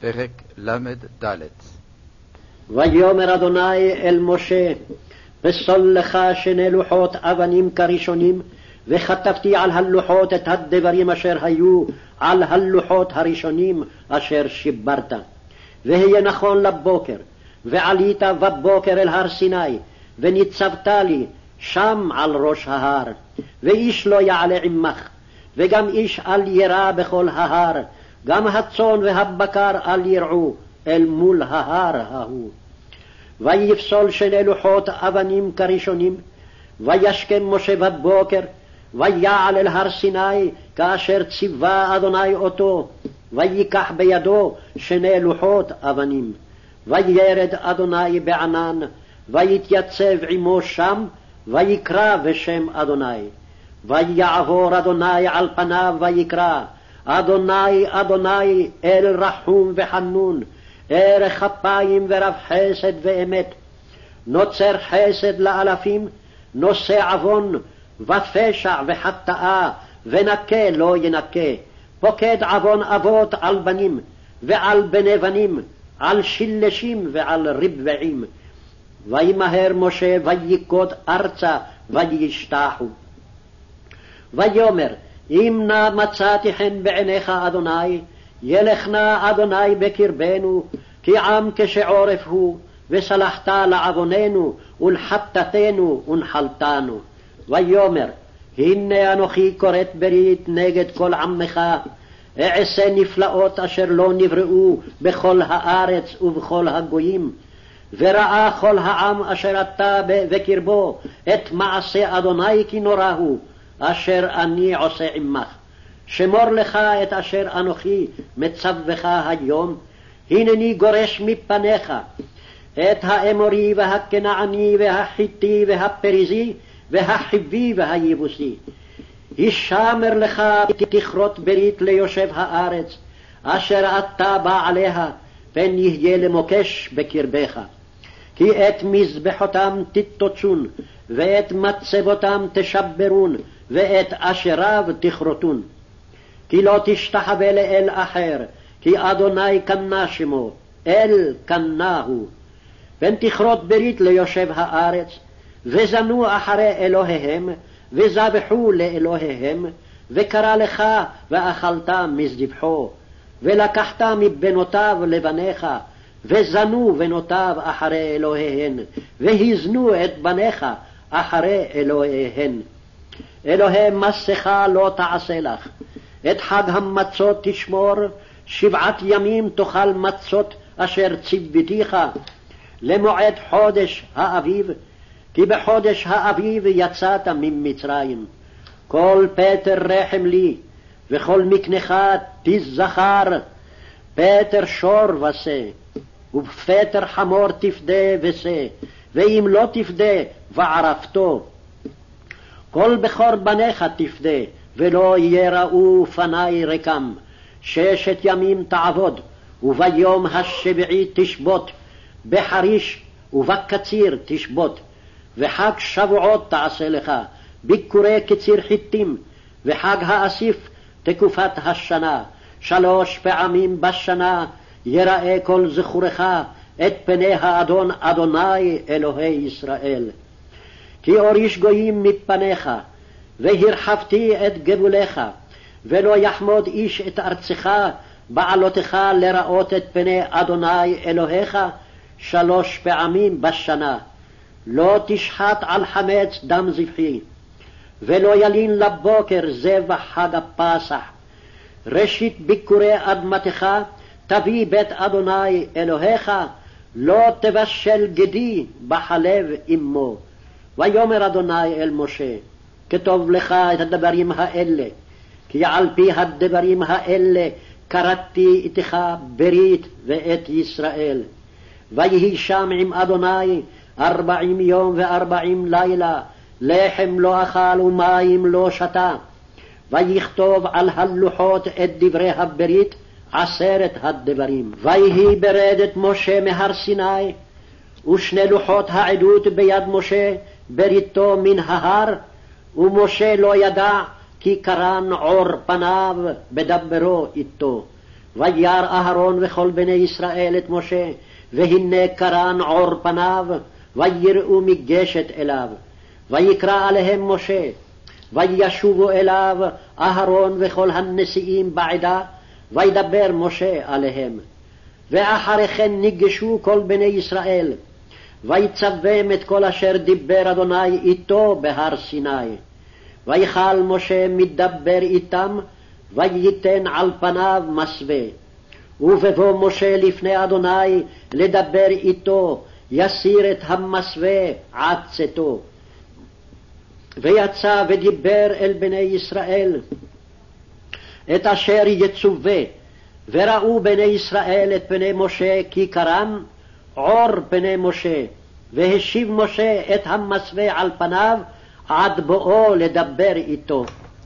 פרק ל"ד. ויאמר אדוני אל משה, פסול לך שני לוחות אבנים כראשונים, וכתבתי על הלוחות את הדברים אשר היו על הלוחות הראשונים אשר שיברת. והיה נכון לבוקר, ועלית בבוקר אל הר סיני, וניצבת לי שם על ראש ההר, ואיש לא יעלה עמך, וגם איש אל יירא בכל ההר, גם הצאן והבקר אל ירעו אל מול ההר ההוא. ויפסול שני לוחות אבנים כראשונים, וישכם משה בבוקר, ויעל אל הר סיני, כאשר ציווה אדוני אותו, ויקח בידו שני לוחות אבנים. וירד אדוני בענן, ויתייצב עמו שם, ויקרא בשם אדוני. ויעבור אדוני על פניו ויקרא, אדוני, אדוני, אל רחום וחנון, ערך אפיים ורב חסד ואמת, נוצר חסד לאלפים, נושא עוון, ופשע וחטאה, ונקה לא ינקה, פוקד עוון אבות על בנים, ועל בני בנים, על שילשים ועל רבעים. וימהר משה ויקוד ארצה וישתחו. ויאמר אם נא מצאתי חן בעיניך, אדוני, ילך נא אדוני בקרבנו, כי עם כשעורף הוא, וסלחת לעווננו, ולחטאתנו, ונחלתנו. ויאמר, הנה אנוכי כורת ברית נגד כל עמך, אעשה נפלאות אשר לא נבראו בכל הארץ ובכל הגויים. וראה כל העם אשר אתה בקרבו את מעשה אדוני כי נורא הוא, אשר אני עושה עמך. שמור לך את אשר אנוכי מצווך היום, הנני גורש מפניך את האמורי והכנעני והחיטי והפריזי והחיבי והיבוסי. הישמר לך תכרות ברית ליושב הארץ, אשר אתה בא עליה, פן יהיה למוקש בקרבך. כי את מזבחותם תתוצון, ואת מצבותם תשברון, ואת אשריו תכרותון. כי לא תשתחווה לאל אחר, כי אדוני קנה שמו, אל קנה הוא. פן תכרות ברית ליושב הארץ, וזנו אחרי אלוהיהם, וזבחו לאלוהיהם, וקרא לך ואכלת מזבחו, ולקחת מבנותיו לבניך, וזנו בנותיו אחרי אלוהיהן, והזנו את בניך אחרי אלוהיהן. אלוהי מסכה לא תעשה לך, את חג המצות תשמור, שבעת ימים תאכל מצות אשר ציוותיך, למועד חודש האביב, כי בחודש האביב יצאת ממצרים. כל פטר רחם לי, וכל מקנך תזכר, פטר שור ושה, ובפטר חמור תפדה ושה, ואם לא תפדה, וערפתו. כל בכור בניך תפדה, ולא יראו פני רקם. ששת ימים תעבוד, וביום השביעי תשבות, בחריש ובקציר תשבות. וחג שבועות תעשה לך, ביקורי קציר חיטים, וחג האסיף תקופת השנה. שלוש פעמים בשנה יראה כל זכורך את פני האדון אדוני אלוהי ישראל. כי אוריש גויים מפניך, והרחבתי את גבוליך, ולא יחמוד איש את ארצך בעלותך לראות את פני אדוני אלוהיך שלוש פעמים בשנה. לא תשחט על חמץ דם זבחי, ולא ילין לבוקר זבח חג הפסח. ראשית ביקורי אדמתך תביא בית אדוני אלוהיך, לא תבשל גדי בחלב אמו. ויאמר אדוני אל משה, כתוב לך את הדברים האלה, כי על פי הדברים האלה כרתתי איתך ברית ואת ישראל. ויהי שם עם אדוני ארבעים יום וארבעים לילה, לחם לא אכל ומים לא שתה. ויכתוב על הלוחות את דברי הברית, עשרת הדברים. ויהי ברדת משה מהר סיני, ושני לוחות העדות ביד משה, בריתו מן ההר, ומשה לא ידע כי קרן עור פניו בדברו איתו. וירא אהרון וכל בני ישראל את משה, והנה קרן עור פניו, ויראו מגשת אליו. ויקרא עליהם משה, וישובו אליו אהרון וכל הנשיאים בעדה, וידבר משה עליהם. ואחרי כן ניגשו כל בני ישראל, ויצווים את כל אשר דיבר אדוני איתו בהר סיני. ויכל משה מדבר איתם, וייתן על פניו מסווה. ובבוא משה לפני אדוני לדבר איתו, יסיר את המסווה עד צאתו. ויצא ודיבר אל בני ישראל את אשר יצווה, וראו בני ישראל את פני משה כי קרן עור פני משה, והשיב משה את המסווה על פניו עד בואו לדבר איתו.